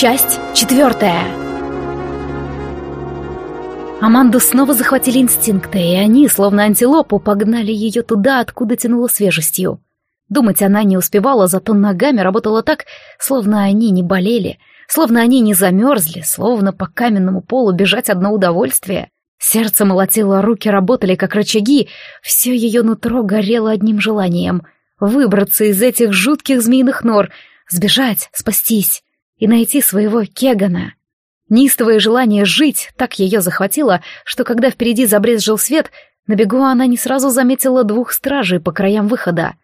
Часть четвертая. Аманду снова захватили инстинкты, и они, словно антилопу, погнали ее туда, откуда тянуло свежестью. Думать она не успевала, зато ногами работала так, словно они не болели, словно они не замерзли, словно по каменному полу бежать одно удовольствие. Сердце молотило, руки работали как рычаги, все ее нутро горело одним желанием — выбраться из этих жутких змеиных нор, сбежать, спастись и найти своего Кегана. Неистовое желание жить так ее захватило, что когда впереди забрезжил свет, на бегу она не сразу заметила двух стражей по краям выхода.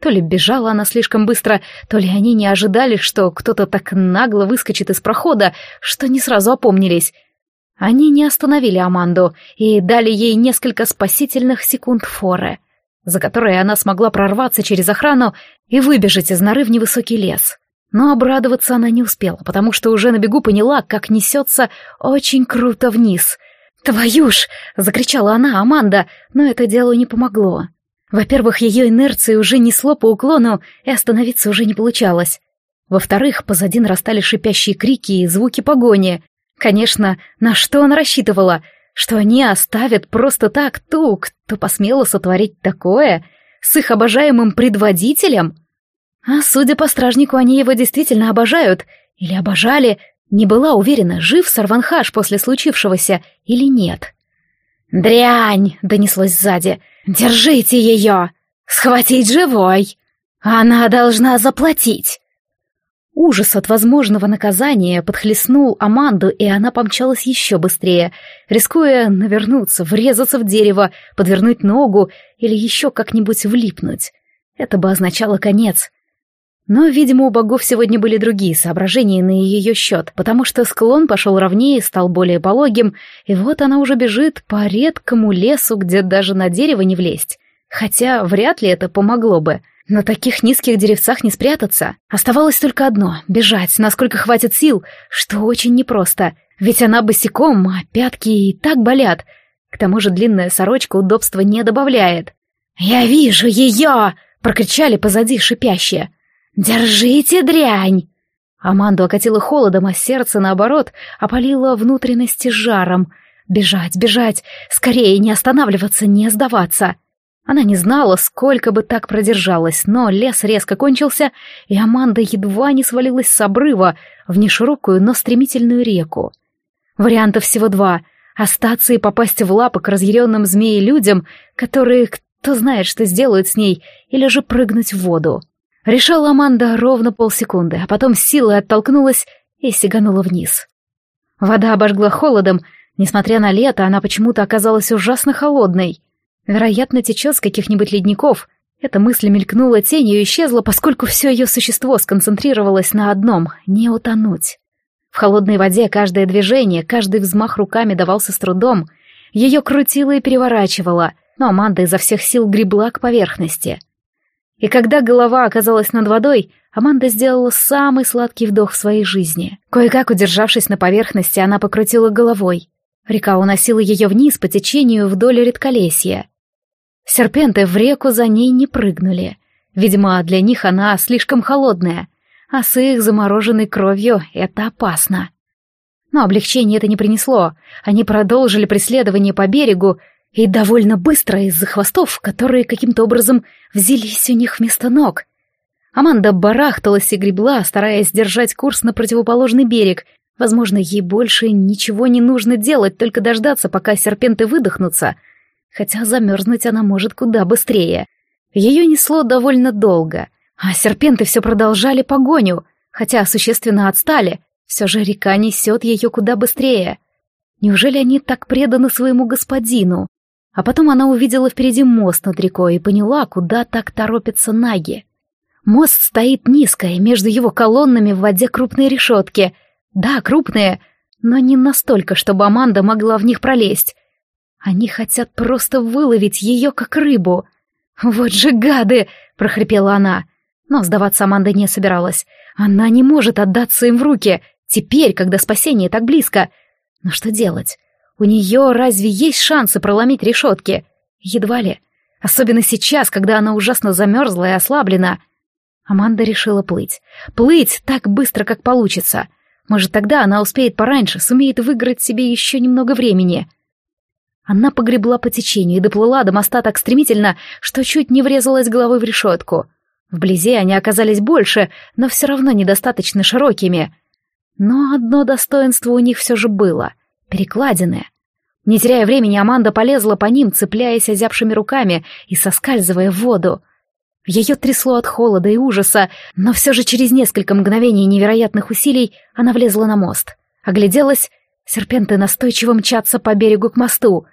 То ли бежала она слишком быстро, то ли они не ожидали, что кто-то так нагло выскочит из прохода, что не сразу опомнились. Они не остановили Аманду и дали ей несколько спасительных секунд форы, за которые она смогла прорваться через охрану и выбежать из норы в невысокий лес. Но обрадоваться она не успела, потому что уже на бегу поняла, как несется очень круто вниз. «Твою ж!» — закричала она, Аманда, но это делу не помогло. Во-первых, ее инерции уже несло по уклону, и остановиться уже не получалось. Во-вторых, позади нарастали шипящие крики и звуки погони. Конечно, на что она рассчитывала? Что они оставят просто так ту, кто посмела сотворить такое? С их обожаемым предводителем? А судя по стражнику, они его действительно обожают. Или обожали. Не была уверена, жив Сарванхаш после случившегося или нет. «Дрянь!» — донеслось сзади. «Держите ее! Схватить живой! Она должна заплатить!» Ужас от возможного наказания подхлестнул Аманду, и она помчалась еще быстрее, рискуя навернуться, врезаться в дерево, подвернуть ногу или еще как-нибудь влипнуть. Это бы означало конец. Но, видимо, у богов сегодня были другие соображения на ее счет, потому что склон пошел ровнее, стал более пологим, и вот она уже бежит по редкому лесу, где даже на дерево не влезть. Хотя вряд ли это помогло бы. На таких низких деревцах не спрятаться. Оставалось только одно — бежать, насколько хватит сил, что очень непросто. Ведь она босиком, а пятки и так болят. К тому же длинная сорочка удобства не добавляет. «Я вижу ее!» — прокричали позади шипящие. «Держите дрянь!» Аманду окатило холодом, а сердце, наоборот, опалило внутренности жаром. Бежать, бежать, скорее не останавливаться, не сдаваться. Она не знала, сколько бы так продержалась, но лес резко кончился, и Аманда едва не свалилась с обрыва в неширокую, но стремительную реку. Вариантов всего два — остаться и попасть в лапы к разъяренным змеи-людям, которые кто знает, что сделают с ней, или же прыгнуть в воду. Решила Аманда ровно полсекунды, а потом силой оттолкнулась и сиганула вниз. Вода обожгла холодом, несмотря на лето, она почему-то оказалась ужасно холодной. Вероятно, течет с каких-нибудь ледников. Эта мысль мелькнула тенью и исчезла, поскольку все ее существо сконцентрировалось на одном — не утонуть. В холодной воде каждое движение, каждый взмах руками давался с трудом. Ее крутило и переворачивало, но Аманда изо всех сил гребла к поверхности — и когда голова оказалась над водой, Аманда сделала самый сладкий вдох в своей жизни. Кое-как удержавшись на поверхности, она покрутила головой. Река уносила ее вниз по течению вдоль редколесья. Серпенты в реку за ней не прыгнули. Видимо, для них она слишком холодная, а с их замороженной кровью это опасно. Но облегчение это не принесло. Они продолжили преследование по берегу, и довольно быстро из-за хвостов, которые каким-то образом взялись у них вместо ног. Аманда барахталась и гребла, стараясь держать курс на противоположный берег. Возможно, ей больше ничего не нужно делать, только дождаться, пока серпенты выдохнутся. Хотя замерзнуть она может куда быстрее. Ее несло довольно долго, а серпенты все продолжали погоню, хотя существенно отстали. Все же река несет ее куда быстрее. Неужели они так преданы своему господину? А потом она увидела впереди мост над рекой и поняла, куда так торопятся наги. Мост стоит низко, и между его колоннами в воде крупные решетки. Да, крупные, но не настолько, чтобы Аманда могла в них пролезть. Они хотят просто выловить ее, как рыбу. «Вот же гады!» — прохрипела она. Но сдаваться Аманда не собиралась. Она не может отдаться им в руки, теперь, когда спасение так близко. Но что делать? У нее разве есть шансы проломить решетки? Едва ли. Особенно сейчас, когда она ужасно замерзла и ослаблена. Аманда решила плыть. Плыть так быстро, как получится. Может, тогда она успеет пораньше, сумеет выиграть себе еще немного времени. Она погребла по течению и доплыла до моста так стремительно, что чуть не врезалась головой в решетку. Вблизи они оказались больше, но все равно недостаточно широкими. Но одно достоинство у них все же было — перекладины. Не теряя времени, Аманда полезла по ним, цепляясь озябшими руками и соскальзывая в воду. Ее трясло от холода и ужаса, но все же через несколько мгновений невероятных усилий она влезла на мост. Огляделась, серпенты настойчиво мчатся по берегу к мосту.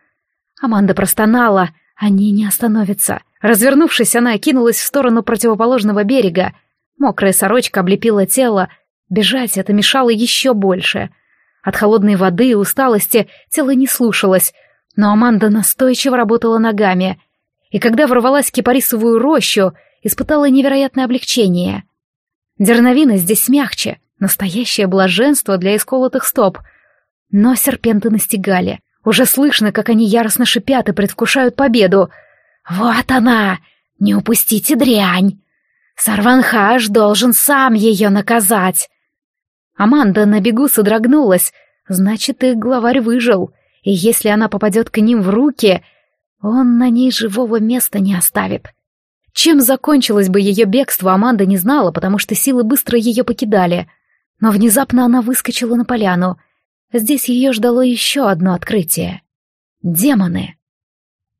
Аманда простонала, они не остановятся. Развернувшись, она кинулась в сторону противоположного берега. Мокрая сорочка облепила тело. Бежать это мешало еще больше. От холодной воды и усталости тело не слушалось, но Аманда настойчиво работала ногами. И когда ворвалась в кипарисовую рощу, испытала невероятное облегчение. Дерновина здесь мягче, настоящее блаженство для исколотых стоп. Но серпенты настигали. Уже слышно, как они яростно шипят и предвкушают победу. «Вот она! Не упустите дрянь! Сарванхаш должен сам ее наказать!» Аманда на бегу содрогнулась. Значит, их главарь выжил. И если она попадет к ним в руки, он на ней живого места не оставит. Чем закончилось бы ее бегство, Аманда не знала, потому что силы быстро ее покидали. Но внезапно она выскочила на поляну. Здесь ее ждало еще одно открытие. Демоны.